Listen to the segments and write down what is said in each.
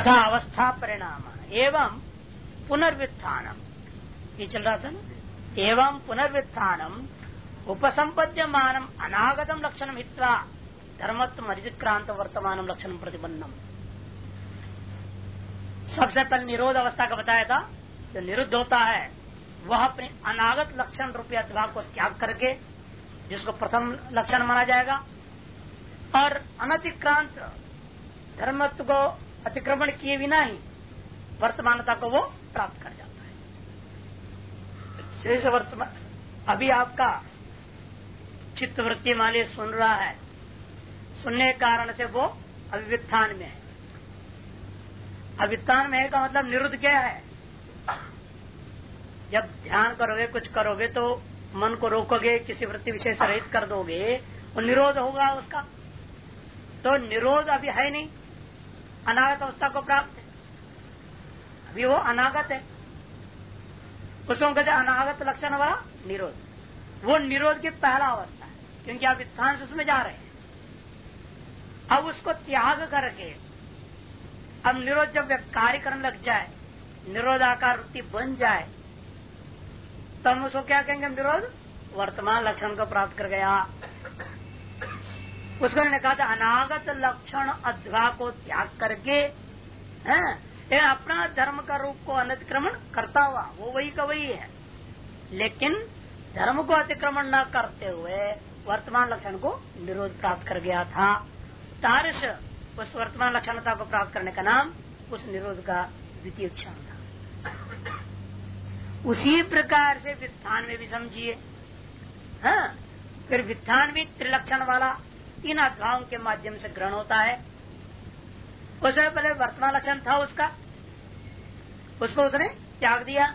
तथा अवस्था परिणाम, एवं पुनर्वित्थानम। ये चल रहा था ना? एवं पुनर्वित्थानम उपसंपद्यमान अनागतम लक्षण हित्वा धर्मत्व मरिक्रांत वर्तमान लक्षण प्रतिबंधम सबसे पहले निरोध अवस्था का बताया था, जो निरुद्ध होता है, वह अपने अनागत लक्षण रुपये अथवा को त्याग करके, जिसको प्रथम लक्षण माना जाएगा, और अनतिक्रांत धर्मत्व को अतिक्रमण किए बिना ही वर्तमानता को वो प्राप्त कर जाता है। जैसे वर्तमान अभी आपका चित्तवृत्ति मालिक सुन रहा है, सुनने के कारण से वो अभिव्यत्थान में है। अभित्थान में है का मतलब निरुद्ध क्या है? जब ध्यान करोगे, कुछ करोगे तो मन को रोकोगे, किसी वृत्ति विशेष रहित कर दोगे, वो निरोध होगा उसका। तो निरोध अभी है नहीं। अनागत अवस्था को प्राप्त है। अभी वो अनागत है। उसको कहते अनागत लक्षण वाला निरोध। वो निरोध की पहला अवस्था है, क्योंकि आप स्थान से उसमें जा रहे हैं। अब उसको त्याग करके, अब निरोध जब कार्य करने लग जाए, निरोधाकार वृत्ति बन जाए तो हम उसको क्या कहेंगे? निरोध? वर्तमान लक्षण को प्राप्त कर गया। उसको उन्होंने कहा था, अनागत लक्षण अध्वा को त्याग करके, है अपना धर्म का रूप को अनतिक्रमण करता हुआ, वो वही का वही है। लेकिन धर्म को अतिक्रमण न करते हुए वर्तमान लक्षण को निरोध प्राप्त कर गया था। तारस, उस वर्तमान लक्षणता को प्राप्त करने का नाम, उस निरोध का द्वितीय क्षण था। उसी प्रकार से वित्थान में भी समझिए। हाँ फिर वित्थान भी त्रिलक्षण वाला तीन अध्यायों के माध्यम से ग्रहण होता है। उसमें पहले वर्तमान लक्षण था उसका। उसको उसने त्याग दिया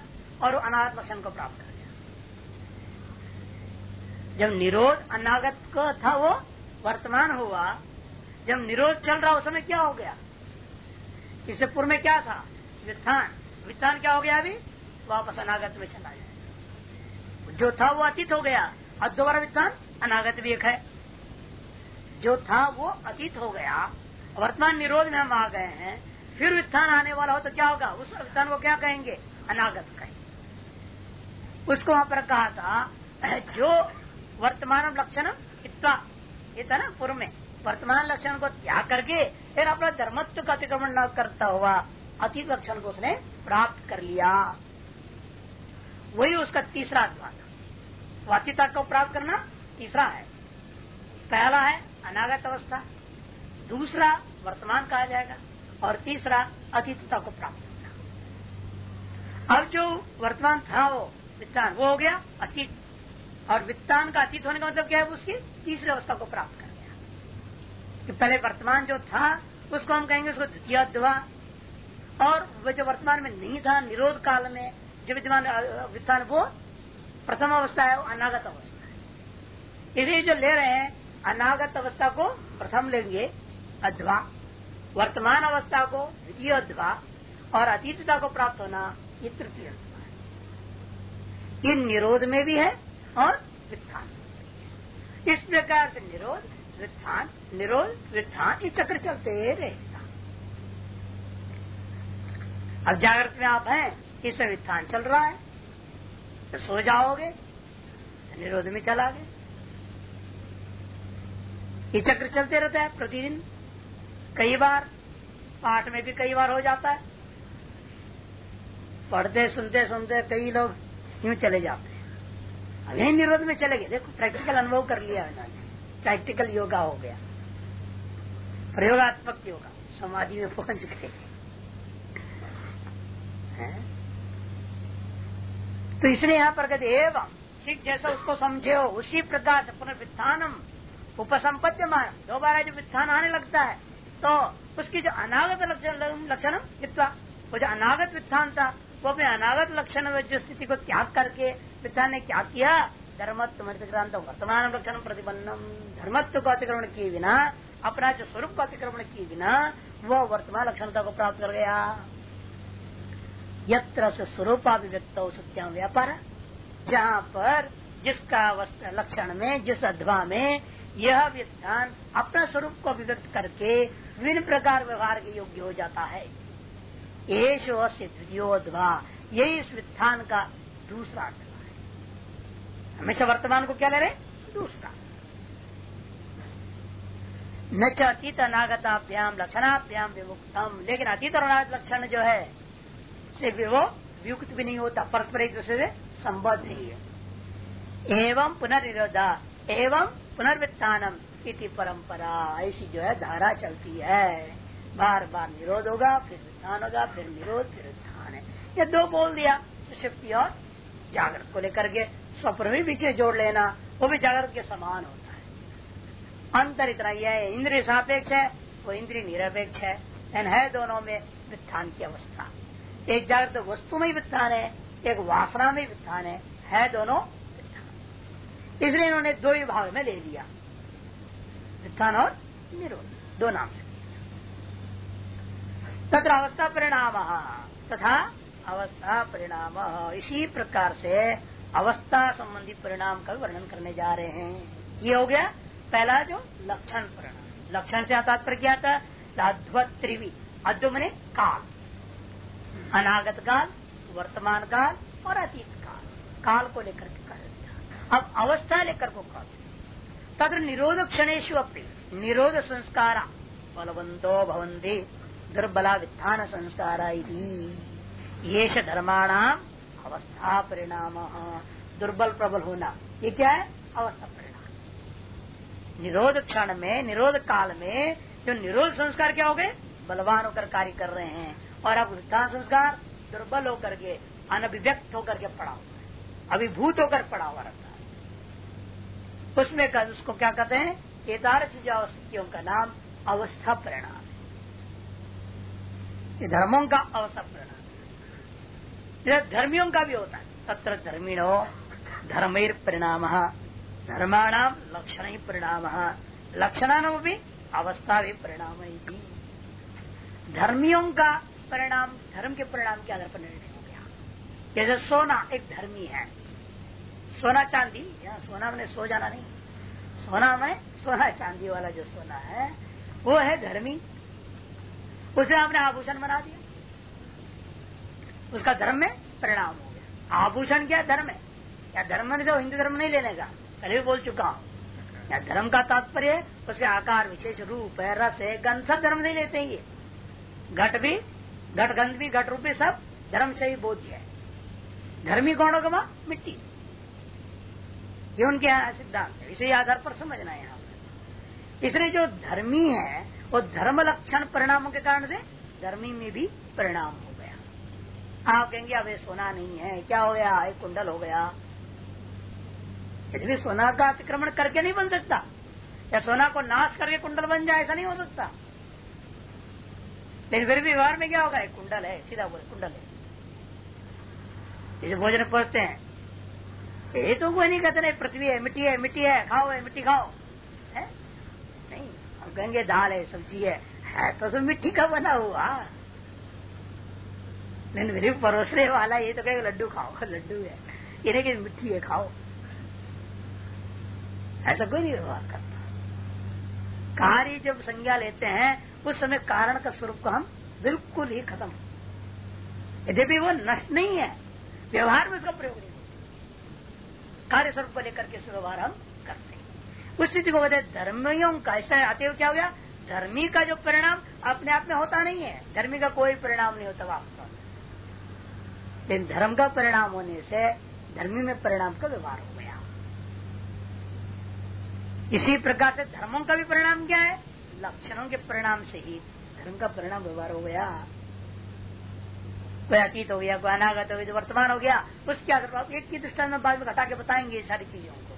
और अनागत लक्षण को प्राप्त कर दिया जब निरोध अनागत का था वो वर्तमान हुआ, जब निरोध चल रहा उस समय क्या हो गया? इससे पूर्व में क्या था? वित्थान वित्थान क्या हो गया अभी? वापस अनागत में चला जाए जो था वो अतीत हो गया। अब दोबारा वित्थान अनागत भी एक है। जो था वो अतीत हो गया। वर्तमान निरोध में हम आ गए हैं। फिर उत्थान आने वाला हो तो क्या होगा? उस उत्थान को क्या कहेंगे? अनागत कहेंगे। उसको वहाँ पर कहा था, जो वर्तमान लक्षण इतना ये था ना, पूर्व में, वर्तमान लक्षण को त्याग करके फिर अपना धर्मत्व का अतिक्रमण न करता हुआ अतीत लक्षण को उसने प्राप्त कर लिया। वही उसका तीसरा अध्वा था वातिता को प्राप्त करना तीसरा है। पहला है अनागत अवस्था, दूसरा वर्तमान कहा जाएगा, और तीसरा अतीतता को प्राप्त करना। अब जो वर्तमान था वो वित्तान, वो हो गया अतीत। और वित्तान का अतीत होने का मतलब क्या है? उसकी तीसरी अवस्था को प्राप्त कर गया कि पहले वर्तमान जो था, उसको हम कहेंगे उसको द्वितीय अध्वा और वह जो वर्तमान में नहीं था, निरोध काल में जो विद्यमान, वित्तान, वो प्रथम अवस्था है, वो अनागत अवस्था है। इसे जो ले रहे हैं अनागत अवस्था को प्रथम लेंगे अध्वा। वर्तमान अवस्था को द्वितीय अध्वा और अतीतता को प्राप्त होना ये तृतीय अध्वा ये निरोध में भी है और वित्थान इस प्रकार से निरोध, वित्थान निरोध, वित्थान ये चक्र चलते रहेगा। अब जागृत में आप हैं इस वित्थान चल रहा है। तो सो जाओगे तो निरोध में चला गए ये चक्र चलते रहता है प्रतिदिन। कई बार, पाठ में भी कई बार हो जाता है। पढ़ते, सुनते सुनते कई लोग यूँ चले जाते हैं। अभी निरोध में चले गए। देखो प्रैक्टिकल अनुभव कर लिया प्रैक्टिकल योगा हो गया। प्रयोगात्मक योगा। समाधि में पहुँच गए। तो इसलिए यहाँ पर कहते एवं, ठीक जैसा उसको समझे हो, उसी प्रकार से पुनर्वित्थानम उपसंपत्तिमान दोबारा जब वित्थान आने लगता है तो उसकी जो अनागत लक्षण वित्वा वो जो अनागत वित्थान था, वो अपने अनागत लक्षण जो स्थिति को त्याग करके वित्थान ने क्या किया, धर्मत्व मृतक्रांत वर्तमान लक्षण प्रतिबंधम धर्मत्व को अतिक्रमण किए बिना, अपना जो स्वरूप को अतिक्रमण किए बिना, वो वर्तमान लक्षणता को प्राप्त कर गया। यत्र स्वरूपाभिव्यक्त सत्या व्यापार। जहाँ पर जिसका लक्षण में, जिस अध्वा में यह विधान अपना स्वरूप को अभिव्यक्त करके विभिन्न प्रकार व्यवहार के योग्य हो जाता है। येष से यही इस वित्थान का दूसरा अर्थ है। हमेशा वर्तमान को क्या ले रहे दूसरा। न च अतीत अनागताभ्याम लक्षणाभ्याम विमुक्तम। लेकिन अतीत और अनागत लक्षण जो है से वो वियुक्त भी नहीं होता, परस्पर एक दूसरे से संबद्ध नहीं है। एवं पुनर्निरोधा एवं पुनर्वित्थानम इति परंपरा। ऐसी जो है, धारा चलती है। बार बार निरोध होगा, फिर वित्थान होगा, फिर निरोध, फिर उत्थान है। ये दो बोल दिया, सुशक्ति और जागृत को लेकर के। स्वप्न भी पीछे जोड़ लेना, वो भी जागृत के समान होता है। अंतर इतना यह है इंद्रिय सापेक्ष है, वो इंद्रिय निरपेक्ष है। है दोनों में वित्थान की अवस्था। एक जागृत वस्तु में वित्थान है, एक वासना में वित्थान है। है दोनों इसलिए इन्होंने दो भाव में ले लिया। वित्थान और निरोध, दो नाम से। तथा अवस्था परिणाम, तथा अवस्था परिणाम, इसी प्रकार से अवस्था संबंधी परिणाम का वर्णन करने जा रहे हैं। ये हो गया पहला जो लक्षण परिणाम। लक्षण से तात्पर्य क्या था? अद्वत त्रिवी अद्व मने काल। अनागत काल, वर्तमान काल और अतीत काल। काल को लेकर के कह अब अवस्था लेकर को कह। तथा निरोध क्षणेशु निरोध संस्कार बलवंतो भवंती दुर्बला वित्थान संस्कार ये धर्माणाम अवस्था परिणाम, दुर्बल प्रबल होना। ये क्या है? अवस्था परिणाम। निरोध क्षण में निरोध काल में जो निरोध संस्कार क्या हो गए? बलवान होकर कार्य कर रहे हैं। और अब वृद्धा संस्कार दुर्बल होकर के, अनभिव्यक्त होकर के पड़ा हुआ है। अभिभूत होकर पड़ा हुआ रहता उसमें कर, उसको क्या कहते हैं? एतारस जो का नाम अवस्था परिणाम। है धर्मों का अवस्था परिणाम। है धर्मियों का भी होता है। तत्र धर्मिणो धर्मेर परिणाम धर्माणाम लक्षण ही परिणाम लक्षणान भी अवस्था भी परिणाम धर्मियों का परिणाम, धर्म के परिणाम के आधार पर निर्णय हो गया। जैसे सोना एक धर्मी है। सोना चांदी, या सोना मैंने सो जाना नहीं। सोना में सोना चांदी वाला जो सोना है, वो है धर्मी। उसे आपने आभूषण बना दिया। उसका धर्म में परिणाम हो गया। आभूषण क्या धर्म है? या धर्म से हिंदू धर्म नहीं लेने का पहले भी बोल चुका हूँ। या धर्म का तात्पर्य उसके आकार विशेष रूप है, रस है, गंध, सब धर्म नहीं लेते ये। घट भी, घट गंध भी, घट रूप भी सब धर्म से ही बोध है। धर्मी कौन होगा मिट्टी। ये उनके यहाँ सिद्धांत है। इसे आधार पर समझना है यहाँ इसलिए जो धर्मी है, वो धर्म लक्षण परिणामों के कारण से धर्मी में भी परिणाम हो गया। आप कहेंगे, अब ये सोना नहीं है, क्या हो गया? एक कुंडल हो गया। यदि सोना का अतिक्रमण करके नहीं बन सकता, या सोना को नाश करके कुंडल बन जाए, ऐसा नहीं हो सकता। लेकिन फिर भी व्यवहार में क्या होगा? एक कुंडल है, सीधा बोले, कुंडल है। जैसे भोजन पढ़ते हैं ये तो कोई नहीं कहते, नहीं, पृथ्वी है, मिट्टी है मिट्टी है, खाओ है, मिट्टी खाओ। है? नहीं हम कहेंगे दाल है, सब्ज़ी है है तो सब मिट्टी का बना हुआ। लेकिन मेरे परोसने वाला, ये तो कहेगा, लड्डू खाओ, लड्डू है। ये नहीं कि मिट्टी है, खाओ। ऐसा कोई नहीं व्यवहार करता। कार्य जब संज्ञा लेते हैं, उस समय कारण का स्वरूप को हम बिल्कुल ही खत्म। यद्यपि वो नष्ट नहीं है, व्यवहार में उसका प्रयोग नहीं। कार्य स्वरूप को लेकर के व्यवहार हम करते हैं। उस स्थिति को बताए धर्मियों का ऐसा आते हुए क्या हो गया? धर्मी का जो परिणाम अपने आप में होता नहीं है। धर्मी का कोई परिणाम नहीं होता वास्तव में। लेकिन धर्म का परिणाम होने से धर्मी में परिणाम का व्यवहार हो गया। इसी प्रकार से धर्मों का भी परिणाम क्या है? लक्षणों के परिणाम से ही धर्म का परिणाम व्यवहार हो गया। कोई अतीत हो गया कोई अनागत हो गया वर्तमान हो गया, उसके आधार एक की दृष्टान में बाद में घटा के बताएँगे सारी चीज़ों को।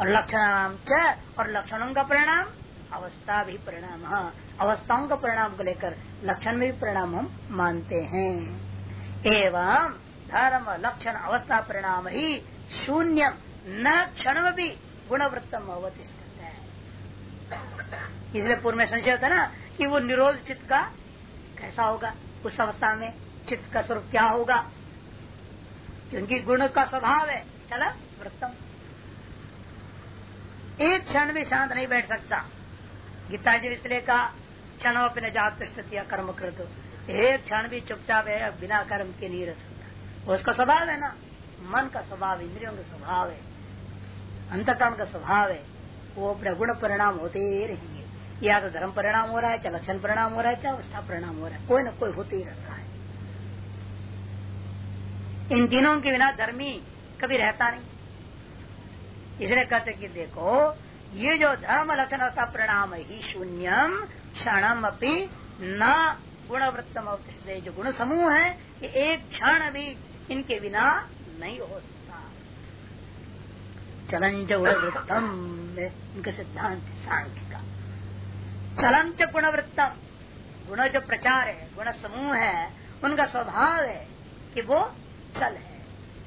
और लक्षण च और लक्षणों का परिणाम? अवस्था भी परिणाम हाँ अवस्थाओं का परिणाम को लेकर लक्षण में भी परिणाम हम मानते हैं। एवं धर्म, लक्षण, अवस्था, परिणाम ही शून्य न क्षण भी गुणवृत्तम अवतिष्ठ इसलिए पूर्व में संशय होता है ना, कि वो निरोध चित्त का कैसा होगा? उस अवस्था में चित्त का स्वरूप क्या होगा? क्योंकि गुण का स्वभाव है, चला वृत्तम। एक क्षण भी शांत नहीं बैठ सकता। गीता जी इसलिए कहा, क्षण अपने जात कर्म कृत एक क्षण भी चुपचाप है बिना कर्म के नहीं रह सकता। उसका स्वभाव है ना? मन का स्वभाव इंद्रियों का स्वभाव है अंतकर्म का स्वभाव है। वो अपने गुण परिणाम होते ही रहेंगे। या तो धर्म परिणाम हो रहा है, चाहे लक्षण परिणाम हो रहा है, चाहे अवस्था परिणाम हो रहा है, कोई ना कोई होते ही रहता है। इन तीनों के बिना धर्मी कभी रहता नहीं। इसलिए कहते कि देखो, ये जो धर्म, लक्षण, अवस्था, परिणाम ही शून्यम, क्षणम अपनी न गुणवृत्तम जो गुण समूह है, ये एक क्षण भी इनके बिना नहीं हो सकता। चलन जो गुणवृत्तम, इनका सिद्धांत सांख्य का। चलन च गुणवृत्तम। गुण जो प्रचार है, गुण समूह है, उनका स्वभाव है कि वो चल है,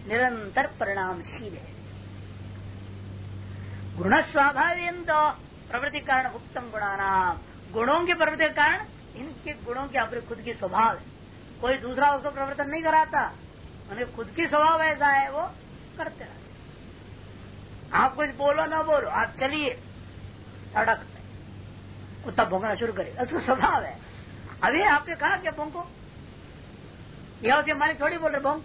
निरंतर परिणामशील है। गुण स्वाभाविक प्रवृत्ति कारण उत्तम गुणानाम। गुणों के प्रवृत्ति कारण इनके गुणों के अपने खुद की स्वभाव है। कोई दूसरा उसको प्रवर्तन नहीं कराता, उन्हें खुद की स्वभाव ऐसा है, वो करते रहते आप कुछ बोलो ना बोलो, आप चलिए। सड़क कुत्ता भोंकना शुरू करे। उसका स्वभाव है। अभी आपने कहा क्या भोंको यह उसके मालिक थोड़ी बोल रहे भोंक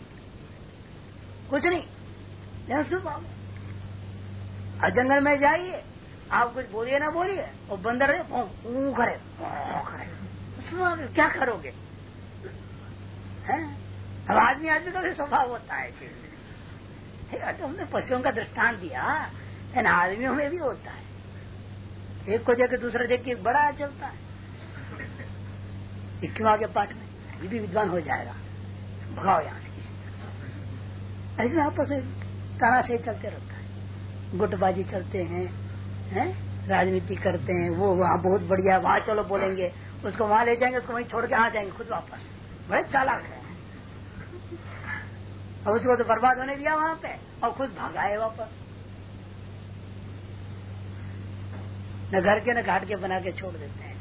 कुछ नहीं। स्वभाव और जंगल में जाइए, आप कुछ बोलिए, ना बोलिए, वो बंदर करे करे। क्या करोगे? हैं? अब आदमी आदमी का भी स्वभाव होता है तो हमने पशुओं का दृष्टांत दिया आदमियों में भी होता है। एक को देख दूसरा देख के बड़ा चलता है। इक्कीवा के पाठ में, ये भी विद्वान हो जाएगा। भगाओ यहाँ से किसी ऐसे आपस में ताना से चलते रहता है। गुटबाजी चलते हैं हैं? राजनीति करते हैं, वो वहाँ बहुत बढ़िया, वहाँ चलो बोलेंगे। उसको वहाँ ले जाएँगे, उसको वहीं छोड़ के आ जाएँगे, खुद वापस। बड़े चालाक है। अब उसको तो बर्बाद होने दिया वहाँ पे, और खुद भागाए वापस। न घर के, न घाट के बना के छोड़ देते हैं।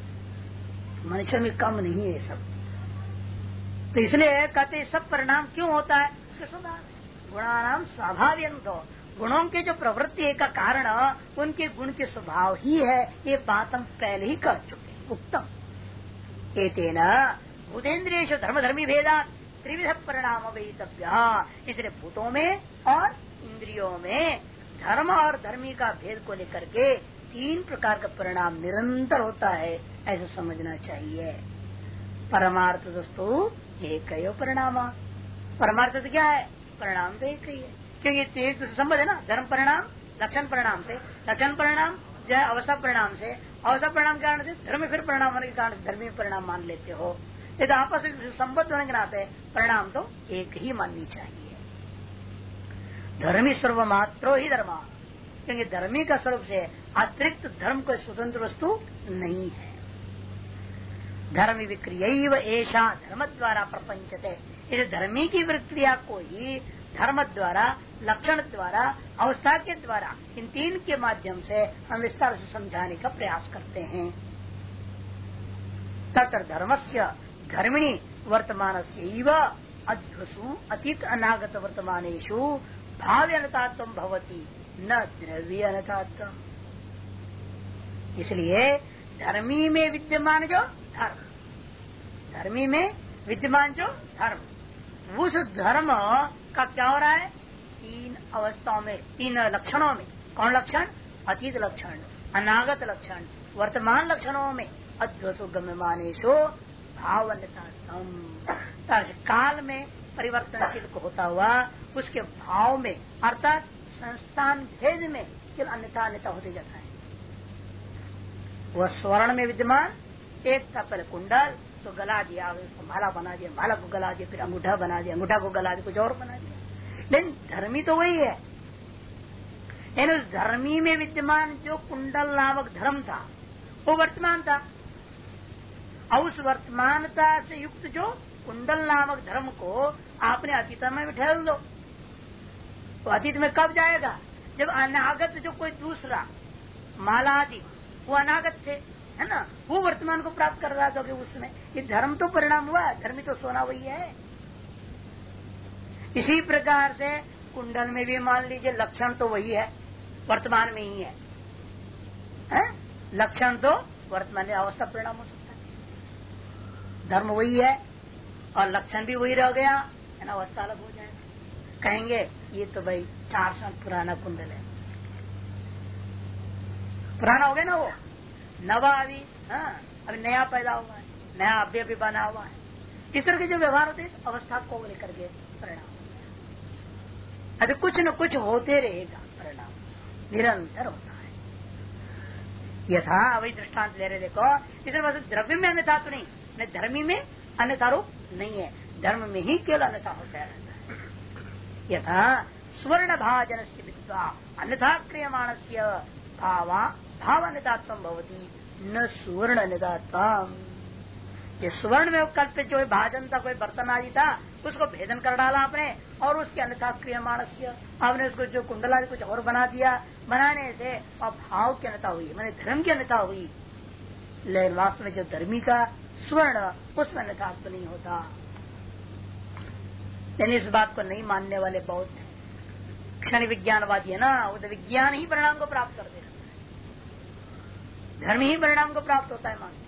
मनुष्य में कम नहीं है सब। तो इसलिए कहते सब परिणाम क्यों होता है? उसके स्वभाव गुणानाम स्वाभाविक तो। गुणों के जो प्रवृत्ति का कारण, उनके गुण के स्वभाव ही है। ये बात हम पहले ही कह चुके उत्तम। भूतेन्द्रिय धर्म धर्मी भेदा त्रिविध परिणाम इसलिए भूतों में और इंद्रियों में धर्म और धर्मी का भेद को लेकर के तीन प्रकार का परिणाम निरंतर होता है, ऐसा समझना चाहिए। परमार्थ दोस्तों एक परिणाम। परमार्थ तो क्या है? परिणाम तो एक ही है। क्योंकि तेज तो संबंध है ना? धर्म परिणाम, लक्षण परिणाम से। लक्षण परिणाम जो है अवस्था परिणाम से। अवस्था परिणाम कारण से धर्म फिर परिणाम होने के कारण से धर्मी परिणाम मान लेते हो। यदि आपस में संबद्ध होने के नाते परिणाम तो एक ही माननी चाहिए। धर्मी सर्वमात्रो ही धर्म। क्योंकि धर्मी का स्वरूप से अतिरिक्त धर्म कोई स्वतंत्र वस्तु नहीं है। धर्म विक्रिय ऐसा धर्म द्वारा प्रपंचते। इस धर्मी की प्रक्रिया को ही धर्म द्वारा, लक्षण द्वारा, अवस्था के द्वारा, इन तीन के माध्यम से हम विस्तार से समझाने का प्रयास करते हैं। तत्र धर्मस्य धर्मिणी वर्तमान से अध्वसु अतीत अनागत वर्तमानेशु भाव्यनतात्व भवती। न द्रव्य अनतात्व इसलिए धर्मी में विद्यमान जो धर्म, धर्मी में विद्यमान जो धर्म, उस धर्म का क्या हो रहा है? तीन अवस्थाओं में, तीन लक्षणों में। कौन लक्षण? अतीत लक्षण, अनागत लक्षण, वर्तमान लक्षणों में। अध्वसु गम्यमानेशो भाव अन्यता काल में परिवर्तनशील को होता हुआ उसके भाव में, अर्थात संस्थान भेद में फिर अन्यथा अन्यता होते जाता है। वह स्वर्ण में विद्यमान, एक था पहले कुंडल तो गला दिया उसको माला बना दिया, माला को गला दिया, फिर अंगूठा बना दिया, अंगूठा को गला दिया, कुछ और बना दिया। लेकिन धर्मी तो वही है। लेकिन उस धर्मी में विद्यमान जो कुंडल नामक धर्म था, वो वर्तमान था। और उस वर्तमानता से युक्त जो कुंडल नामक धर्म को आपने अतीत में ठहर दो। तो अतीत में कब जाएगा? जब अनागत जो कोई दूसरा माला आदि वो अनागत थे है ना? वो वर्तमान को प्राप्त कर रहा था कि उसमें। ये धर्म तो परिणाम हुआ धर्मी तो सोना वही है। इसी प्रकार से कुंडल में भी मान लीजिए लक्षण तो वही है वर्तमान में ही है, है? लक्षण तो वर्तमान में अवस्था परिणाम हो सकता है। धर्म वही है और लक्षण भी वही रह गया है ना? अवस्था अलग हो जाएगा। कहेंगे, ये तो भाई चार साल पुराना कुंडल है। पुराना हो गया ना वो? नवा अभी हाँ अभी नया पैदा हुआ है, नया अभी अभी बना हुआ है। इस तरह के जो व्यवहार होते हैं अवस्था को लेकर के परिणाम अभी कुछ न कुछ होते रहेगा, परिणाम निरंतर होता है। यथा वही दृष्टांत ले रहे देखो, इस बस द्रव्य में अन्यथा तो नहीं धर्मी में अन्यथा रूप नहीं है। धर्म में ही केवल अन्यथा होता है। यथा स्वर्ण भाजन से विद्वा अन्यथा क्रियमाण से भावा भाव अन्यतात्म भवती। न सुवर्ण अन्यतात्म ये सुवर्ण में कल्पित जो भाजन था, कोई बर्तन आदि था, उसको भेदन कर डाला आपने, और उसके अन्यथा क्रियमाण आपने उसको जो कुंडला कुछ और बना दिया, बनाने से और भाव की अन्यता हुई, मैंने धर्म की अन्यता हुई। लेकिन वास्तव में जो धर्मी का स्वर्ण, उसमें अन्यथा नहीं होता। यानी इस बात को नहीं मानने वाले बहुत क्षण विज्ञानवादी है ना, वो तो विज्ञान ही परिणाम को प्राप्त कर दे धर्म ही परिणाम को प्राप्त होता है मानते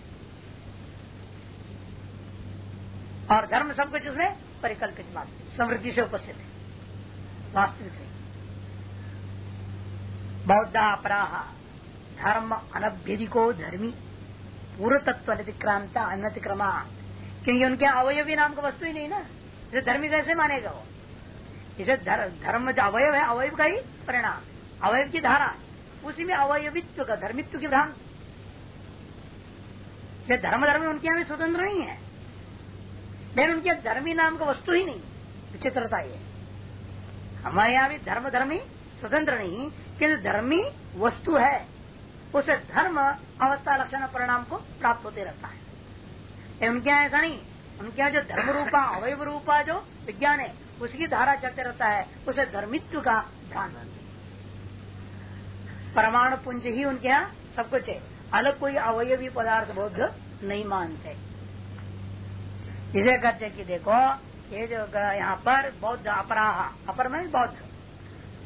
और धर्म सब कुछ उसमें परिकल्पित बात समृद्धि से उपस्थित है, वास्तविक नहीं बौद्ध अपराह, धर्म अनभ्यधिको धर्मी पूर्व तत्व अनतिक्रांत अनतिक्रमा क्योंकि उनके अवयवी नाम का वस्तु ही नहीं ना। इसे धर्मी कैसे मानेगा वो? इसे धर्म जो अवयव है, अवयव का ही परिणाम। अवयव की धारा, उसी में अवयवित्व का, धर्मित्व की भ्रांति। धर्म धर्म उनके यहाँ स्वतंत्र नहीं है। लेकिन उनके धर्मी नाम का वस्तु ही नहीं, विचित्रता ये हमारे यहाँ भी धर्म, धर्मी स्वतंत्र नहीं, किंतु धर्मी वस्तु है। उसे धर्म, अवस्था, लक्षण, परिणाम को प्राप्त होते रहता है। उनके यहाँ ऐसा नहीं। उनके यहाँ जो धर्म रूपा अवयव रूपा जो विज्ञान है उसकी धारा चलते रहता है। उसे धर्मित्व का ध्यान परमाणु पुंज ही उनके यहाँ सब कुछ है। अलग कोई अवयवी पदार्थ बोध नहीं मानते। इसे कहते कि देखो, ये जो यहाँ पर बौद्ध अपराह, अपर में बौद्ध।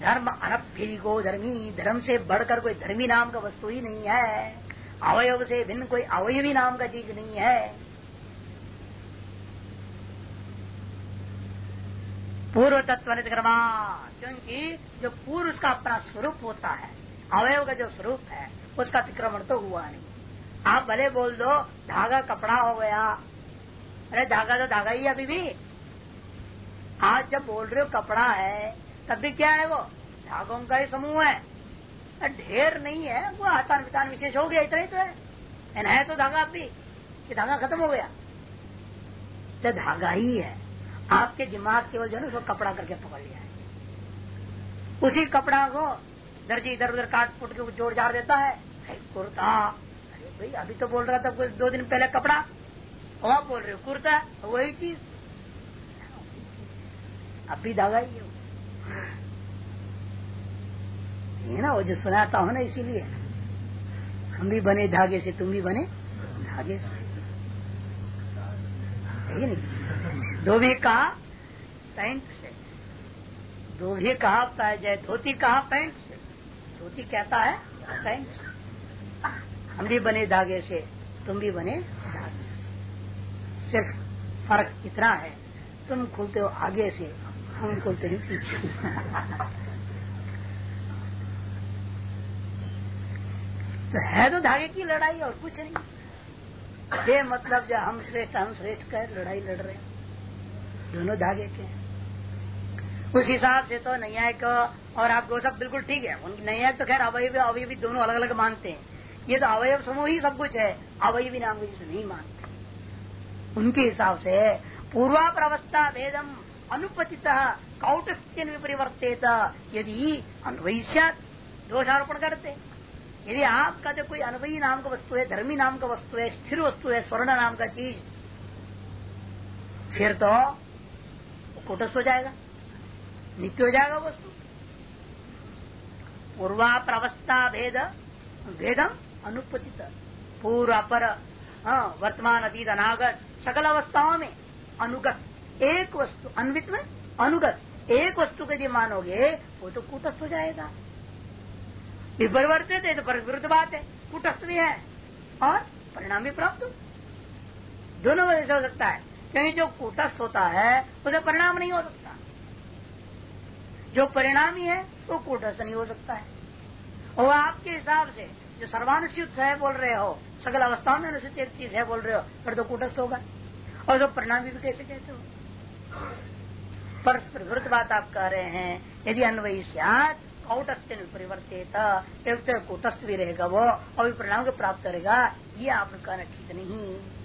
धर्म अनभिगो धर्मी, धर्म से बढ़कर कोई धर्मी नाम का वस्तु ही नहीं है। अवयव से भिन्न कोई अवयवी नाम का चीज़ नहीं है। पूर्व तत्व क्योंकि जो पूर्व उसका अपना स्वरूप होता है, अवयव का जो स्वरूप है, उसका अतिक्रमण तो हुआ नहीं। आप भले बोल दो, धागा कपड़ा हो गया। अरे धागा तो धागा ही अभी भी। आज जब बोल रहे हो कपड़ा है, तब भी क्या है वो? धागों का ही समूह है। ढेर नहीं है, वो आतान वितान विशेष हो गया, इतना ही तो है। है तो धागा अभी धागा खत्म हो गया। तो धागा ही है। आपके दिमाग केवल जो है उसको कपड़ा करके पकड़ लिया है। उसी कपड़ा को दर्जी इधर उधर काट पुट के जोड़ जाड़ देता है। कुर्ता, अरे भाई, अभी तो बोल रहा था कुछ दो दिन पहले कपड़ा। और बोल रहे हो कुर्ता वही चीज़। अभी धागा ही हो ना, वो जो सुनाता हो ना इसीलिए। हम भी बने धागे से, तुम भी बने धागे से। नहीं? दो भी कहा? पैंट से। दो भी कहा जय धोती कहा? पैंट से। धोती कहता है, पैंट से। हम भी बने धागे से, तुम भी बने धागे से। सिर्फ़ फ़र्क इतना है, तुम खुलते हो आगे से, हम खुलते हैं पीछे तो है तो धागे की लड़ाई और कुछ नहीं। ये मतलब जो हम श्रेष्ठ हम श्रेष्ठ कर लड़ाई लड़ रहे दोनों धागे के उस हिसाब से तो न्यायिक और आपको सब बिल्कुल ठीक है। उनकी न्यायिक तो खैर अवयवी अवयवी दोनों अलग अलग मानते हैं। ये तो अवयव समूह ही सब कुछ है। अवयवी नाम को नहीं मानते। उनके हिसाब से पूर्वा प्रवस्था भेदम अनुपचित कौटस्थ्य विपरिवर्तित। यदि वैश्या दोषारोपण करते। यदि आपका जो कोई अनवयी नाम का वस्तु है, धर्मी नाम का वस्तु है, स्थिर वस्तु है, स्वर्ण नाम का चीज़, फिर तो कुटस्थ हो जाएगा। नित्य हो जाएगा वस्तु। पूर्वा प्रवस्था भेद भेदम अनुपचित। पूर्व पर हाँ, वर्तमान अतीत अनागत। सकल अवस्थाओं में अनुगत। एक वस्तु अन्वित में अनुगत। एक वस्तु के यदि मानोगे वो तो कूटस्थ हो जाएगा। विपरिवर्तित है तो विरुद्ध बात है। कुटस्थ भी है और परिणाम भी प्राप्त। दोनों वजह से हो सकता है। क्योंकि जो कूटस्थ होता है, उसे परिणाम नहीं हो सकता। जो परिणामी है, वो कूटस्थ नहीं हो सकता है। और आपके हिसाब से, जो सर्वानुचित है, बोल रहे हो, सकल अवस्थाओं में अनुचित एक चीज़ है, बोल रहे हो फिर तो कूटस्थ होगा। और जो परिणामी भी कैसे कहते हो? परस्पर विरुद्ध बात आप कह रहे हैं, यदि अन्वयी सियात परिवर्तित कूटस्थ भी रहेगा वो, और परिणाम को प्राप्त करेगा, ये आपने कहना ठीक नहीं।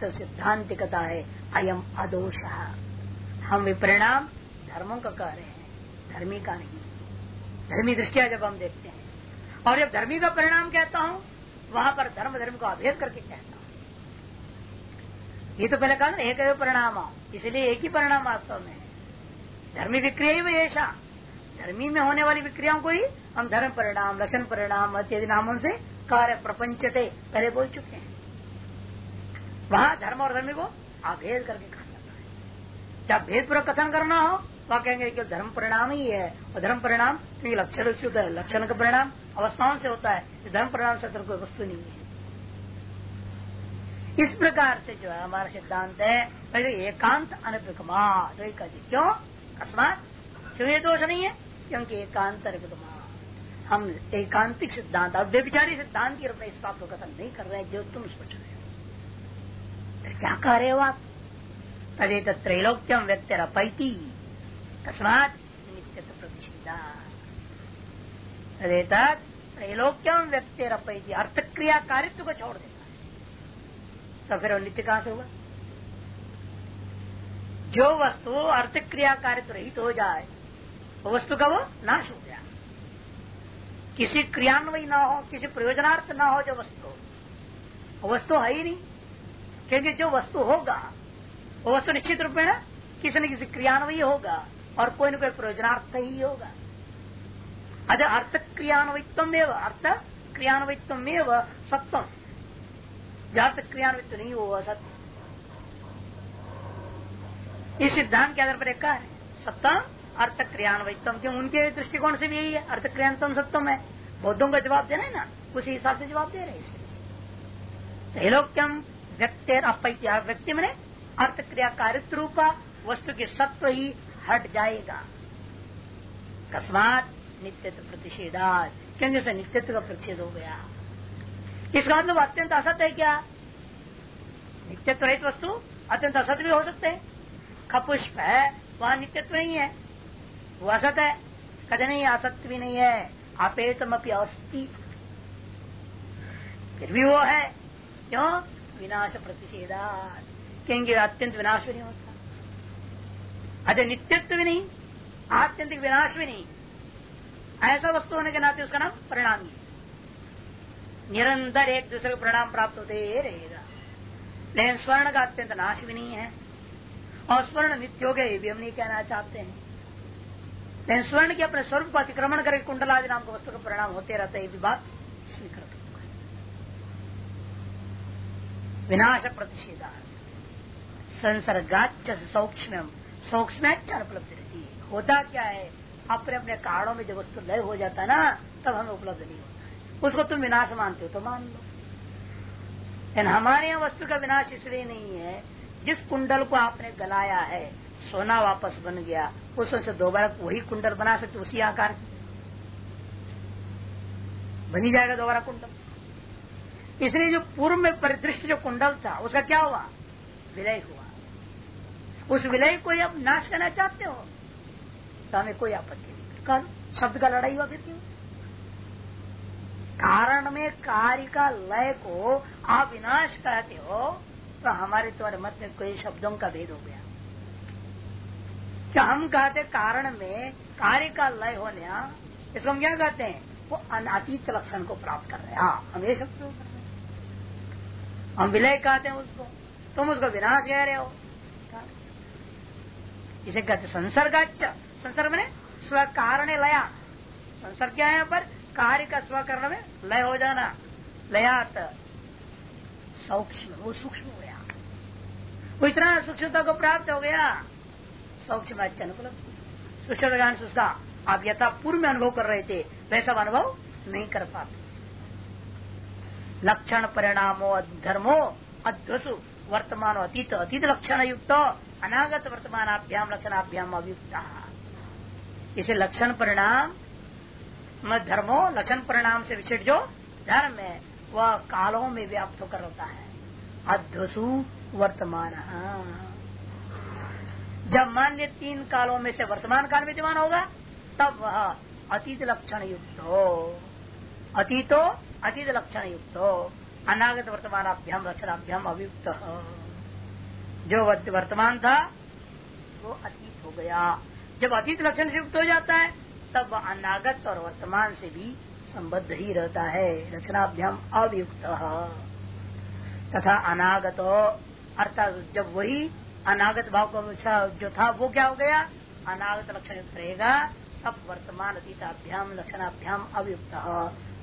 तो सिद्धांत कथा है, अयम अदोष। हम विपरिणाम धर्मों का कह रहे हैं, धर्मी का नहीं। धर्मी दृष्टिया जब हम देखते हैं, और जब धर्मी का परिणाम कहता हूँ, वहाँ पर धर्म धर्म को अभेद करके कहता हूँ। ये तो पहले कहा ना, एक परिणाम। आओ इसलिए एक ही परिणाम वास्तव में है। धर्मी विक्रिया ही ऐसा धर्मी में होने वाली विक्रियाओं को ही हम धर्म परिणाम, लक्षण परिणाम इत्यादि नामों से कार्य प्रपंचते, पहले बोल चुके हैं। वहाँ धर्म और धर्मी को अभेद करके कहा जाता है। जब भेद पूर्वक कथन करना हो, वहाँ कहेंगे कि धर्म परिणाम ही है। और धर्म परिणाम, क्योंकि लक्षण से होता है, लक्षण का परिणाम अवस्थाओं से होता है। धर्म परिणाम से कोई वस्तु नहीं है। इस प्रकार से जो है हमारा सिद्धांत है पहले एकांत अनभिकमा क्यों? अकस्मात क्यों ये दोष नहीं है? क्योंकि एकांत अनभिकमा हम एकांतिक सिद्धांत अब व्यभिचारी सिद्धांत के रूप में इस बात को कथन नहीं कर रहे जो तुम सोच रहे हो। क्या कह रहे हो आप? तदे तो त्रैलोक्यम व्यक्ति तस्मात नित्य प्रतिषेधा तदे त्रैलोक्यम व्यक्ति अर्थ क्रिया कारित्व को छोड़ दे तो फिर नित्य कहाँ से होगा? जो वस्तु अर्थ क्रिया तो रहित हो जाए, वो वस्तु का वो नाश हो गया। किसी क्रियान्वयी ना हो, किसी प्रयोजनार्थ ना हो जो वस्तु वस्तु है ही नहीं। क्योंकि जो वस्तु होगा, वो वस्तु निश्चित रूप में ना किसी न किसी क्रियान्वयी होगा और कोई न कोई प्रयोजनार्थ ही होगा। अगर अर्थ क्रियान्वित्व अर्थ क्रियान्वित्व सत्वम। जहाँ तक क्रियान्वित नहीं हुआ सत्य इस सिद्धांत के आधार पर एक कहा है। सत्तम अर्थ क्रियान्वितम क्यों उनके दृष्टिकोण से भी यही है अर्थ क्रियान्तम सत्यम है। बौद्धों का जवाब देना है ना? उसी हिसाब से जवाब दे रहे हैं इसलिए। व्यक्ति व्यक्ति में अर्थ क्रिया कारित्व रूपा वस्तु के सत्व ही हट जाएगा अकस्मात नित्यत्व प्रतिषेधात। क्योंकि उसे नित्यत्व का प्रतिषेध हो गया। इस इसका मतलब अत्यंत असत है क्या? नित्यत्व रहित वस्तु अत्यंत असत भी हो सकते हैं। खपुष्प है, वहाँ नित्यत्व नहीं है। वो असत है। कदे नहीं असत्य भी नहीं है। अपेतम अपनी अस्थि फिर भी वो है। क्यों? विनाश प्रतिषेधा क्योंकि अत्यंत विनाश भी नहीं होता अरे नित्यत्व भी नहीं आत्यंतिक विनाश भी नहीं ऐसा वस्तु होने के नाते उसका नाम परिणामी है। निरंतर एक दूसरे को परिणाम प्राप्त होते रहेगा। लेकिन स्वर्ण का अत्यंत नाश भी नहीं है। और स्वर्ण नित्य हो गए भी हम नहीं कहना चाहते हैं। लेकिन स्वर्ण के अपने स्वरूप अतिक्रमण करके कुंडल आदि नाम का वस्तु का परिणाम होते रहता है, ये भी बात स्वीकृत विनाश प्रतिषेधा संसर्गाच सौक्ष्म सौक्ष्म रहती है होता क्या है अपने अपने कारणों में जब वस्तु लय हो जाता है ना, तब हमें उपलब्ध नहीं होता। उसको तुम विनाश मानते हो तो मान लो। लेकिन हमारे यहाँ वस्तु का विनाश इसलिए नहीं है, जिस कुंडल को आपने गलाया है, सोना वापस बन गया उसमें से दोबारा वही कुंडल बना सकते, उसी आकार की। बनी जाएगा दोबारा कुंडल। इसलिए जो पूर्व में परिदृष्ट जो कुंडल था, उसका क्या हुआ? विलय हुआ। उस विलय को आप नाश करना चाहते हो तो हमें कोई आपत्ति नहीं। कल शब्द का लड़ाई हुआ फिर क्यों? कारण में कार्य का लय को आप विनाश कहते हो तो हमारे तुम्हारे मत में कोई शब्दों का भेद हो गया। क्या हम कहते कारण में कार्य का लय होने, इसको हम क्या कहते हैं? वो अनातीत लक्षण को प्राप्त कर रहे हैं। हाँ हम ये शब्द कर हम विलय कहते हैं उसको। तुम उसको विनाश कह रहे हो। इसे कहते संसर्ग संसर्ग मैंने स्व कारण लया। संसर्ग क्या है यहाँ पर? कार्य का स्वकरण में लय हो जाना। लयात। सूक्ष्म। वो सूक्ष्म हो गया। वो इतना सूक्ष्मता को प्राप्त हो गया। सूक्ष्म अच्छा सूक्ष्म आप यथा पूर्व में अनुभव कर रहे थे। वैसा अनुभव नहीं कर पाते। लक्षण परिणामो, धर्मो, अध्वसु, वर्तमान, अतीत अतीत लक्षण युक्त अनागत वर्तमान अभ्याम लक्षणाभ्याम अभियुक्त। इसे लक्षण परिणाम धर्मो, लक्षण परिणाम से विशिष्ट जो धर्म है, वह कालों में व्याप्त होकर होता है। अध्वसु, वर्तमान जब मान्य तीन कालों में से वर्तमान काल विद्यमान होगा, तब वह अतीत लक्षण युक्त हो। अतीतो अतीत लक्षण युक्त हो अनागत वर्तमान अभ्याम लक्षणाभ्याम अभियुक्त जो वर्तमान था, वो अतीत हो गया। जब अतीत लक्षण से युक्त हो जाता है, तब वह अनागत और वर्तमान से भी संबद्ध ही रहता है। लक्षणाभ्याम अभियुक्त तथा अनागत, अर्थात जब वही अनागत भाव को जो था, वो क्या हो गया? अनागत लक्षण युक्त रहेगा। तब वर्तमान अतीताभ्याम, लक्षणाभ्याम अभियुक्त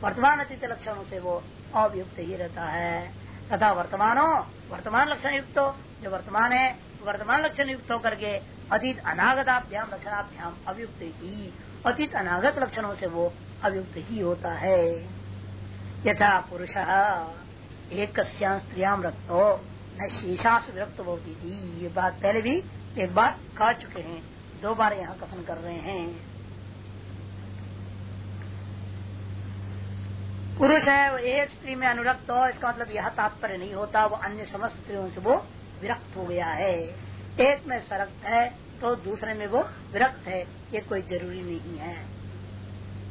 वर्तमान अतीत लक्षणों से वो अभियुक्त ही रहता है। तथा वर्तमानो, वर्तमान लक्षण युक्त हो जो वर्तमान है, वर्तमान लक्षण युक्त होकर के अतीत अनागताभ्याम, लक्षणाभ्याम अभियुक्त ही, अतीत अनागत लक्षणों से वो अभियुक्त ही होता है। यथा पुरुष एक स्त्रियाम रक्तो, न शेषास विरक्त होती थी ये बात पहले भी एक बार कह चुके हैं, दो बार यहाँ कथन कर रहे हैं। पुरुष है, वो एक स्त्री में अनुरक्त हो, इसका मतलब यह तात्पर्य नहीं होता, वो अन्य समस्त स्त्रियों से वो विरक्त हो गया है। एक में सरक्त है तो दूसरे में वो विरक्त है, ये कोई ज़रूरी नहीं है।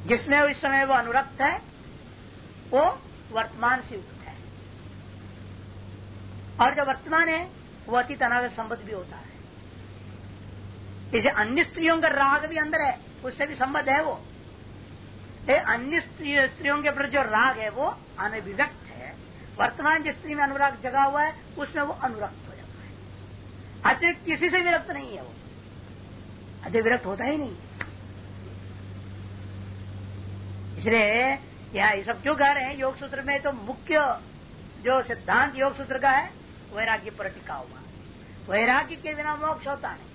जिसमें इस समय वो अनुरक्त है, वो वर्तमान से युक्त है। और जो वर्तमान है, वो अतीत अनागत संबद्ध भी होता है। इसे अन्य स्त्रियों का राग भी अंदर है, उससे भी संबद्ध है वो। अन्य स्त्रियों के प्रति जो राग है, वो अनभिव्यक्त है। वर्तमान जिस स्त्री में अनुराग जगा हुआ है, उसमें वो अनुरक्त हो जाता है। अतिरिक्त किसी से विरक्त नहीं है वो। अति विरक्त होता ही नहीं इसलिए यहाँ ये सब क्यों कह रहे हैं? योग सूत्र में तो मुख्य जो सिद्धांत योग सूत्र का है, वैराग्य पर टिका हुआ। वैराग्य के बिना मोक्ष होता है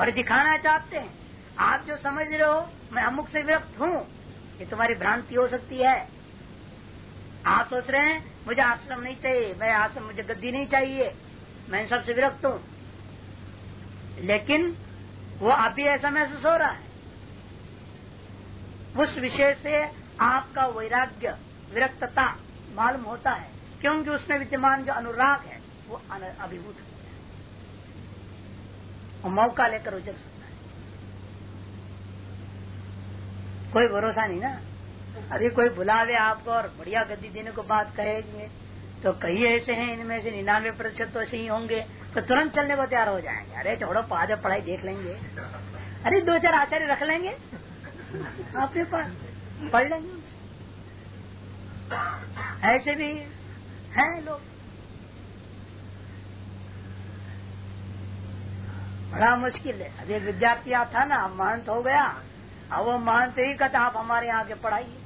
और दिखाना चाहते हैं आप जो समझ रहे हो, मैं अमुक से विरक्त हूँ। ये तुम्हारी भ्रांति हो सकती है। आप सोच रहे हैं, मुझे आश्रम नहीं चाहिए, मैं आश्रम, मुझे गद्दी नहीं चाहिए। मैं सबसे विरक्त हूँ। लेकिन वो अभी ऐसा महसूस हो रहा है। उस विषय से आपका वैराग्य, विरक्तता मालूम होता है। क्योंकि उसमें विद्यमान जो अनुराग है, वो अभिभूत हो। गया मौका लेकर उजग सकता कोई भरोसा नहीं ना। अभी कोई बुलावे आपको और बढ़िया गद्दी देने को बात कहेंगे तो कई ऐसे हैं, इनमें से निन्यानवे प्रतिशत तो ऐसे ही होंगे। तो तुरंत चलने को तैयार हो जाएँगे। अरे छोड़ो पाद पढ़ाई देख लेंगे। अरे दो चार आचार्य रख लेंगे। अपने पास पढ़ लेंगे। ऐसे भी हैं लोग। बड़ा मुश्किल है। अभी विद्यार्थी आप था ना, महंत हो गया। अब वो महंत ही कहता, आप हमारे यहाँ के पढ़ाइए।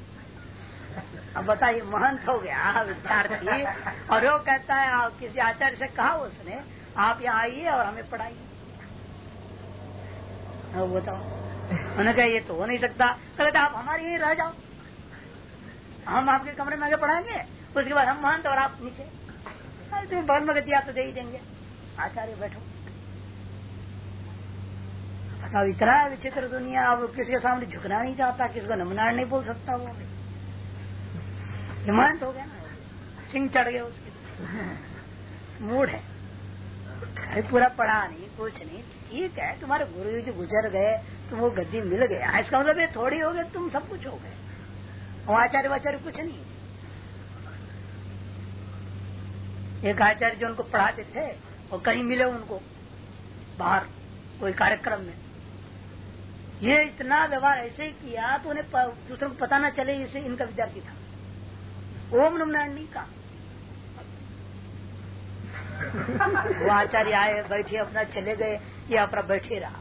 अब बताइए, महंत हो गया विद्यार्थी। और वो कहता है, आप किसी आचार्य से कहा उसने, आप यहाँ आइए और हमें पढ़ाइए। अब बताओ। उन्होंने कहा, ये तो हो नहीं सकता। कहता आप हमारे यही रह जाओ। हम आपके कमरे में आगे पढ़ाएँगे, उसके बाद हम महंत और आप नीचे। तो बल में आप तो दे ही देंगे। आचार्य बैठो। बताओ इतना विचित्र दुनिया, अब किसी के सामने झुकना नहीं चाहता, किसी को नमनार नहीं बोल सकता वो हिमांत हो गया ना, सिंह चढ़ गया उसके मूड है। अरे पूरा पढ़ा नहीं, कुछ नहीं, ठीक है, तुम्हारे गुरु जी गुजर गए तुम वो गद्दी मिल गया। इसका मतलब ये थोड़ी हो गए तुम सब कुछ हो गए। और आचार्य वाचार्य कुछ नहीं। एक आचार्य जो उनको पढ़ाते थे और कहीं मिले उनको, बाहर, कोई कार्यक्रम में। ये इतना व्यवहार ऐसे किया तो उन्हें दूसरों को पता ना चले इसे इनका विद्यार्थी था। ओम नम नमनारायण का। वो आचार्य आए, बैठे, अपना चले गए, ये अपना बैठे रहा।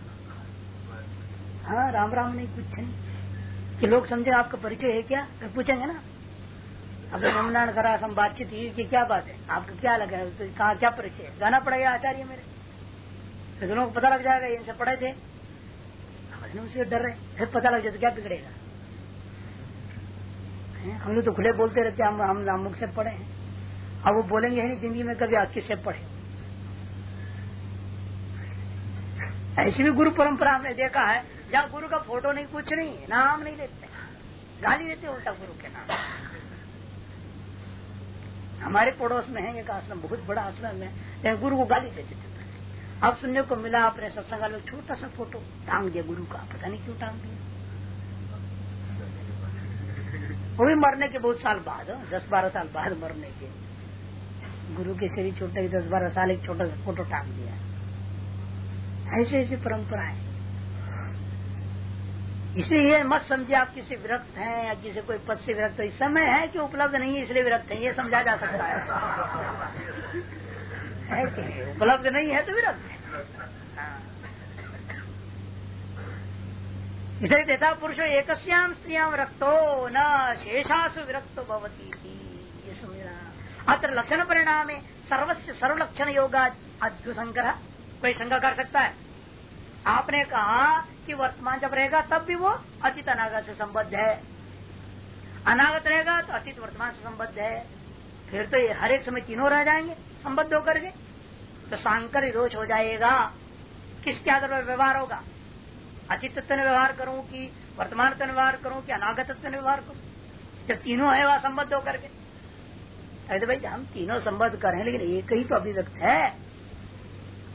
हाँ राम राम नहीं, कुछ नहीं। कि लोग समझे आपका परिचय है क्या? तो पूछेंगे ना। अब नमनारायण करा, हम बातचीत हुई कि क्या बात है? आपको क्या लगा है? तो कहा, क्या परिचय गाना पड़ेगा आचार्य मेरे। तो लोगों को पता लग जाएगा इनसे पढ़े थे। उनसे डर रहे फिर पता लग जाए क्या बिगड़ेगा। हम लोग तो खुले बोलते रहते हम हम मुख से पढ़े हैं। अब वो बोलेंगे नहीं, ज़िंदगी में कभी आप किससे पढ़े। ऐसी भी गुरु परंपरा हमने देखा है, जहाँ गुरु का फ़ोटो नहीं, कुछ नहीं, नाम नहीं देते गाली देते उल्टा गुरु के नाम। हमारे पड़ोस में है, एक आश्रम, बहुत बड़ा आश्रम है। लेकिन गुरु को गाली देते थे अब सुनने को मिला अपने सत्संग में छोटा सा फ़ोटो टांग दिया गुरु का। पता नहीं क्यों टांग दिया। वो भी मरने के बहुत साल बाद दस बारह साल बाद मरने के। गुरु के शरीर छोटे दस बारह साल एक छोटा सा फ़ोटो टांग दिया। ऐसे ऐसी परंपरा है इसलिए ये मत समझे आप किसी विरक्त हैं या किसी कोई पद से विरक्त है। समय है कि उपलब्ध नहीं है इसलिए विरक्त है ये समझा जा सकता है, है उपलब्ध नहीं है तो विरक्त है हाँ। इसलिए देता पुरुष एक स्त्रियाम रक्तो न शेषासु विरक्तो भवती थी ये समझना अत्र लक्षण परिणाम सर्वस्व सर्वलक्षण योगा अध्युसंग्रह। कोई शंका कर सकता है? आपने कहा कि वर्तमान जब रहेगा, तब भी वो अतीत अनागत से संबद्ध है। अनागत रहेगा तो अतीत वर्तमान से संबद्ध है। फिर तो हर एक समय तीनों रह जाएँगे, संबद्ध होकर के। तो सांकर दोष हो जाएगा। किसके आधार पर व्यवहार होगा? अतीत तत्व व्यवहार करूँ कि वर्तमान तत्व व्यवहार करूँ कि अनागत तत्व व्यवहार करूँ? जब तीनों है वह संबद्ध होकर के। तो भाई, हम तीनों संबद्ध कर रहे हैं, लेकिन एक ही तो अभिव्यक्त है।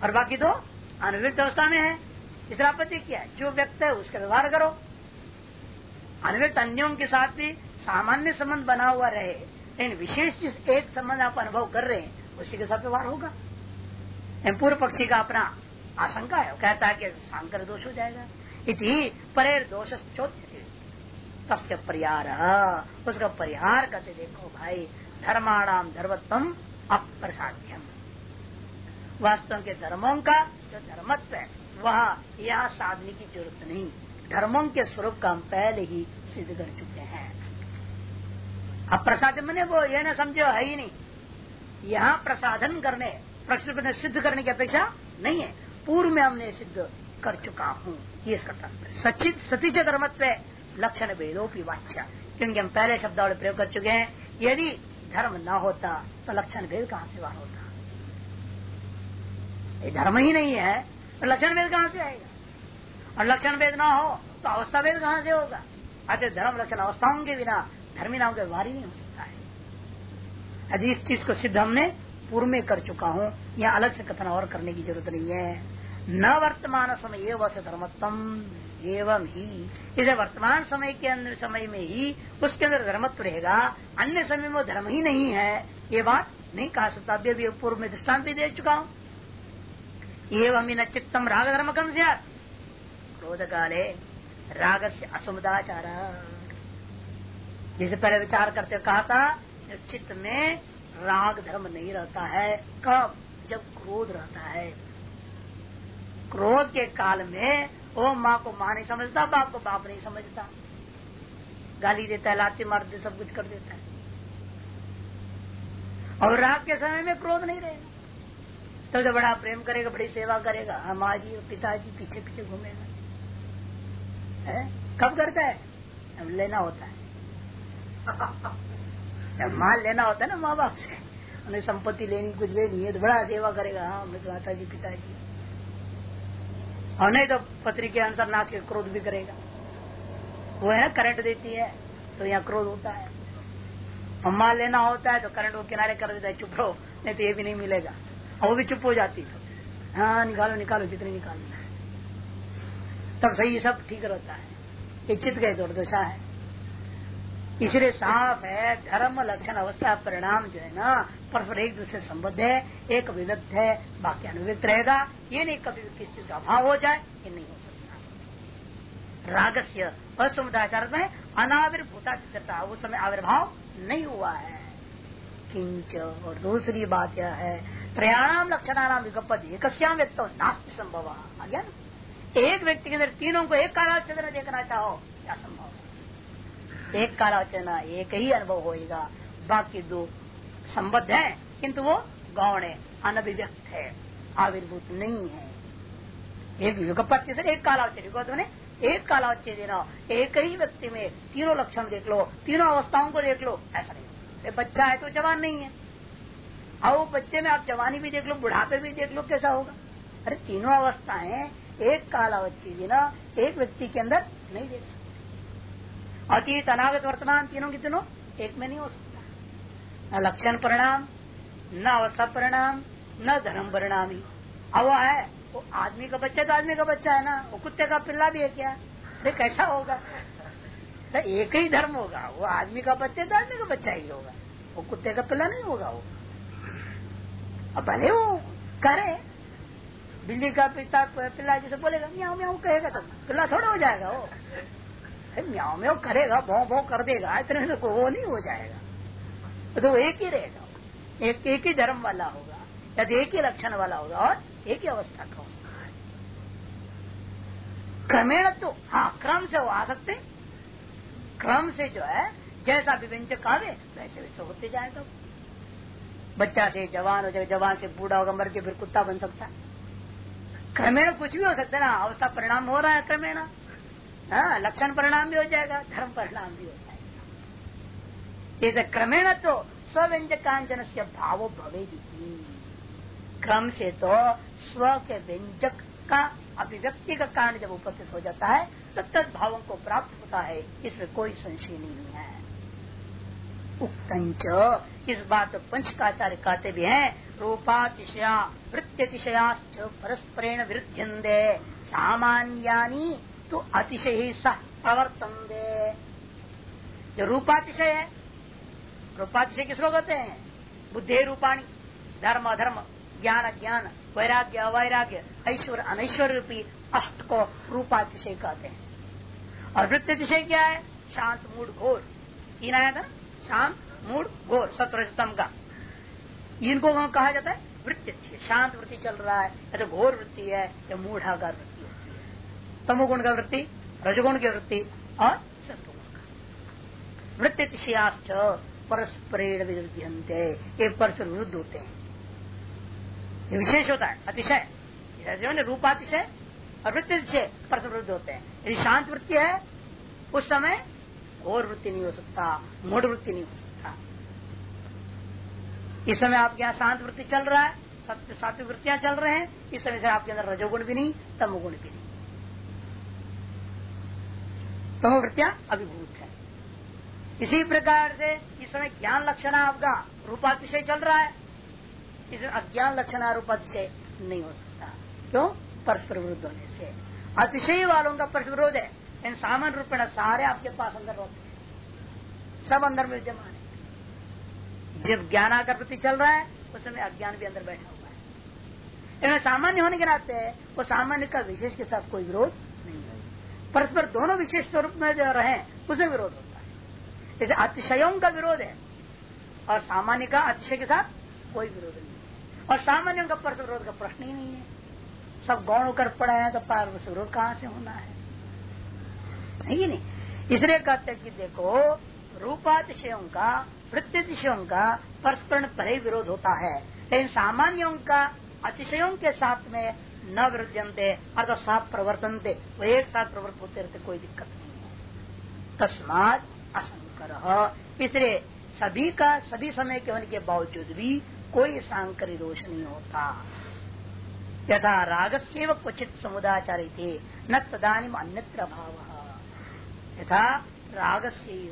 और बाकी तो अनुव्यक्त अवस्था में है। इसलिए आपत्ति क्या है? जो व्यक्त है उसका व्यवहार करो। अनुव्यक्त अन्यों के साथ भी सामान्य संबंध बना हुआ रहे। लेकिन विशेष जिस एक संबंध आप अनुभव कर रहे हैं, उसी के साथ व्यवहार होगा। पूर्व पक्षी का अपना आशंका है कहता है कि सांकर दोष हो जाएगा। इति परेर दोष तस्य परिहार। उसका परिहार करते देखो भाई धर्माणाम धर्मत्म अप्रसाध्यम वास्तव के धर्मों का जो धर्मत्व है, वह यहाँ साधने की ज़रूरत नहीं। धर्मों के स्वरूप का हम पहले ही सिद्ध कर चुके हैं। अब प्रसाद मैंने वो ये ना समझो, है ही नहीं। यहाँ प्रसाधन करने, प्रश्न सिद्ध करने की अपेक्षा नहीं है। पूर्व में हमने सिद्ध कर चुका हूँ। ये इसका सचित सतीच धर्मत्व लक्षण भेदोपी वाच्य क्योंकि हम पहले शब्दावली प्रयोग कर चुके हैं, यदि धर्म न होता तो लक्षण भेद कहाँ से वहाँ होता? ये धर्म ही नहीं है। तो लक्षण भेद कहाँ से आएगा? और लक्षण भेद ना हो तो अवस्था भेद कहाँ से होगा? अतः धर्म, लक्षण अवस्थाओं के बिना धर्मी नाम का व्यवहार ही नहीं हो सकता है। यदि इस चीज़ को सिद्ध हमने पूर्व में कर चुका हूँ। यह अलग से कथन और करने की ज़रूरत नहीं है। न वर्तमान समय एवं धर्मत्म एवं ही। इसे वर्तमान समय के अंदर समय में ही उसके अंदर धर्मत्व रहेगा। अन्य समय में धर्म ही नहीं है। ये बात नहीं कहा सकता। अभी अभी पूर्व में दृष्टांत भी दे चुका हूँ। एवं न चित्तम राग धर्म कम से क्रोध काले राग से असुमदाचार। जिसे पहले विचार करते कहा था चित्त में राग धर्म नहीं रहता है कब? जब क्रोध रहता है। क्रोध के काल में वो माँ को माँ नहीं समझता बाप को बाप नहीं समझता। गाली देता है लाती मार दे सब कुछ कर देता है। और राग के समय में क्रोध नहीं रहेगा। तो जो बड़ा प्रेम करेगा बड़ी सेवा करेगा। हाँ, माँ जी और पिताजी पीछे पीछे घूमेगा कब करता है? लेना होता है। जब माल लेना होता है ना माँ बाप से, उन्हें संपत्ति लेनी, कुछ लेनी है तो बड़ा सेवा करेगा। हाँ मेरे माता जी, पिताजी। और नहीं तो पत्री के अनुसार नाच के क्रोध भी करेगा। वो है करंट देती है तो यहाँ क्रोध होता है। और माल लेना होता है तो करंट वो किनारे कर देता है, चुप रहो, नहीं तो ये भी नहीं मिलेगा। वो भी चुप हो जाती है। हाँ निकालो निकालो, जितने निकालो तब सही, सब ठीक रहता है। ये चित गए दुर्दशा है। इसलिए साफ़ है, धर्म, लक्षण, अवस्था, परिणाम जो है ना परस्पर एक दूसरे संबद्ध है, एक विविध है बाकी अनुविक्त रहेगा। ये नहीं कभी किस चीज़ का अभाव हो जाए, ये नहीं हो सकता। रागस्य असुमदाचार में अनाविर्भूता उस समय आविर्भाव नहीं हुआ है। किंच, और दूसरी बात यह है, त्रयाणाम लक्षणानाम विगपद एक व्यक्त नास्ति संभव। आ गया एक व्यक्ति के अंदर तीनों को एक कालावचन चंद्र देखना चाहो, क्या संभव एक कालावचन एक ही अनुभव होएगा बाकी दो संबद्ध है किंतु वो गौण है अनभिव्यक्त है आविर्भूत नहीं है एक युगपत्य से एक कालावचन युग ने एक कालावच्य देना एक ही व्यक्ति में तीनों लक्षण देख लो तीनों अवस्थाओं को देख लो ऐसा नहीं बच्चा है तो जवान नहीं है अब वो बच्चे में आप जवानी भी देख लो बुढ़ापे भी देख लो कैसा होगा अरे तीनों अवस्थाएँ एक कालावच्ची देना एक व्यक्ति के अंदर नहीं देख सकते अतीत अनागत वर्तमान तीनों की तीनों एक में नहीं हो सकता। न लक्षण परिणाम, न अवस्था परिणाम, न धर्म परिणाम। ही अब वो है, वो आदमी का बच्चा तो आदमी का बच्चा है ना, वो कुत्ते का पिल्ला भी है क्या अरे कैसा होगा? तो एक ही धर्म होगा, वो आदमी का बच्चा तो आदमी का बच्चा ही होगा। वो कुत्ते का पिल्ला नहीं होगा वो। अब भले वो करे, बिल्ली का पिता, पिल्ला जैसे बोलेगा, म्याऊ म्याऊ, कहेगा तो पिल्ला थोड़ा हो जाएगा वो। म्याऊ म्याऊ करेगा, भौ भौ कर देगा, इतने से वो नहीं हो जाएगा। तो एक ही रहेगा। एक एक ही धर्म वाला होगा यदि एक ही लक्षण वाला होगा, और एक ही अवस्था का है क्रमेण तो हाँ क्रम से वो आ सकते क्रम से जो है, जैसा विव्यंजक आवे वैसे वैसे होते जाएगा बच्चा से जवान हो जाए, जवान से बूढ़ा होगा, मर के फिर कुत्ता बन सकता है। क्रमेण कुछ भी हो सकता है ना, अवस्था परिणाम हो रहा है क्रमेण। हाँ लक्षण परिणाम भी हो जाएगा, धर्म परिणाम भी हो जाएगा। क्रमेण तो स्व्यंजकांचन से भावो भवे क्रम से तो स्व के व्यंजक का अभिव्यक्ति का कारण जब उपस्थित हो जाता है, तब तक भावों को प्राप्त होता है, इसमें कोई संशय नहीं है। उक्तंच इस बात पंच पंचकाचार्य कहते भी हैं, रूपातिशया वृत्तिशयाश्च परस्परेण विरुद्ध सामान्यानी तो अतिशय ही सह प्रवर्तन दे जो रूपातिशय है, रूपातिशय किसको कहते हैं? बुद्धि रूपाणी, धर्म अधर्म, ज्ञान ज्ञान वैराग्य अवैराग्य, ऐश्वर्य अनैश्वर्य रूपी अष्ट को रूपातिशय कहते हैं। और वृत्तिशय क्या है? शांत मूड घोर। तीन आया था शांत मूड घोर सत्रम का। इनको कहा जाता है? वृत्ति शांत वृत्ति चल रहा है, या तो घोर वृत्ति है, या मूढ़ाकार वृत्ति। होती तमोगुण का वृत्ति, रजगुण की वृत्ति और सत्वगुण का। वृत्तिशयाश्च परस्परेण विरुद्ध ये परस्पर विरुद्ध होते हैं। ये विशेष होता है, अतिशय। रूपातिशय और वृत्ति अतिशय परस्पर विरुद्ध होते हैं। यदि शांत वृत्ति है, उस समय घोर वृत्ति नहीं हो सकता मूढ़ वृत्ति नहीं हो सकता। इस समय आपके यहाँ शांत वृत्ति चल रहा है सात्विक वृत्तियाँ चल रहे हैं, इस समय से आपके अंदर रजोगुण भी नहीं, तमोगुण भी नहीं। तमोवृत्तियाँ अभिभूत है। इसी प्रकार से इस समय ज्ञान लक्षण आपका रूपातिशय चल रहा है। इस अज्ञान लक्षण रूपातिशय नहीं हो सकता। क्यों? परस्पर विरुद्ध होने से। अतिशय वालों का परस्पर विरोध है। इन सामान्य में सारे आपके पास अंदर होते हैं। सब अंदर में विद्यमान है। जब ज्ञान आकर प्रति चल रहा है, उस समय अज्ञान भी अंदर बैठा हुआ है। इनमें सामान्य होने के नाते, वो सामान्य का विशेष के साथ कोई विरोध नहीं है। परस्पर दोनों विशेष स्वरूप में जो रहे उसमें विरोध होता है। जैसे अतिशयों का विरोध है, और सामान्य का अतिशय के साथ कोई विरोध नहीं है। और सामान्य का परस्पर विरोध का प्रश्न ही नहीं है। सब गौण होकर पड़ा है तो पार विरोध कहाँ से होना है? नहीं नहीं? इसलिए कहते कि देखो, रूपातिशयों का वृत्तिशयों का परस्पर परे विरोध होता है। लेकिन सामान्यों का अतिशयों के साथ में न वृद्धनते अर्थात साथ प्रवर्तनते। वो एक साथ प्रवर्त होते रहते, कोई दिक्कत नहीं तस्मात असंकर। इसलिए सभी का, सभी समय के होने के बावजूद भी कोई सांकरी दोष नहीं होता। यथा राग रागस्व क्वचित समुदाचार थे न तदानी अन्यत्र भाव यथा राग से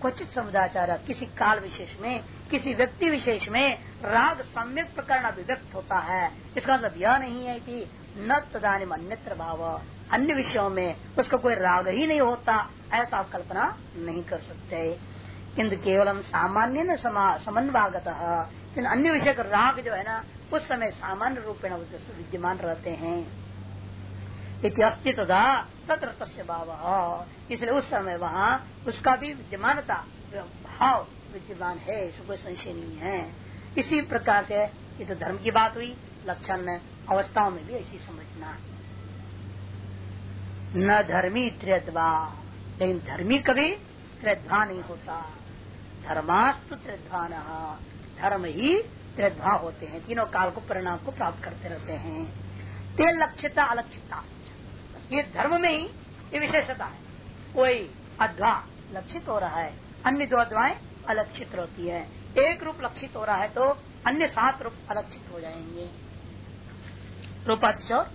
क्वचित समुदाचार, किसी काल विशेष में, किसी व्यक्ति विशेष में राग सम्यक प्रकरण अभिव्यक्त होता है। इसका मतलब यह नहीं है कि न तदानिम अन्यत्र भाव। अन्य विषयों में उसका कोई राग ही नहीं होता, ऐसा आप कल्पना नहीं कर सकते। किंतु केवलम सामान्य न समन्वागत। अन्य विषय का राग जो है ना, उस समय सामान्य रूप में विद्यमान रहते हैं। तथा तत्र तस्य भाव। इसलिए उस समय वहाँ उसका भी विद्यमानता भाव विद्यमान है, इसमें कोई संशय नहीं है। इसी प्रकार से ये तो धर्म की बात हुई, लक्षण अवस्थाओं में भी ऐसी समझना। न धर्मी त्रियद्वा। लेकिन धर्मी कभी त्रियद्वा नहीं होता। धर्मास्तु त्रियद्वा धर्म ही त्रियद्वा होते हैं। तीनों काल को, परिणाम को प्राप्त करते रहते हैं। ते लक्षिता अलक्षिता। ये धर्म में ही ये विशेषता है। कोई अध्वा लक्षित हो रहा है, अन्य दो अध्वाएँ अलक्षित रहती है। एक रूप लक्षित हो रहा है तो अन्य सात रूप अलक्षित हो जाएँगे। रूपातिश और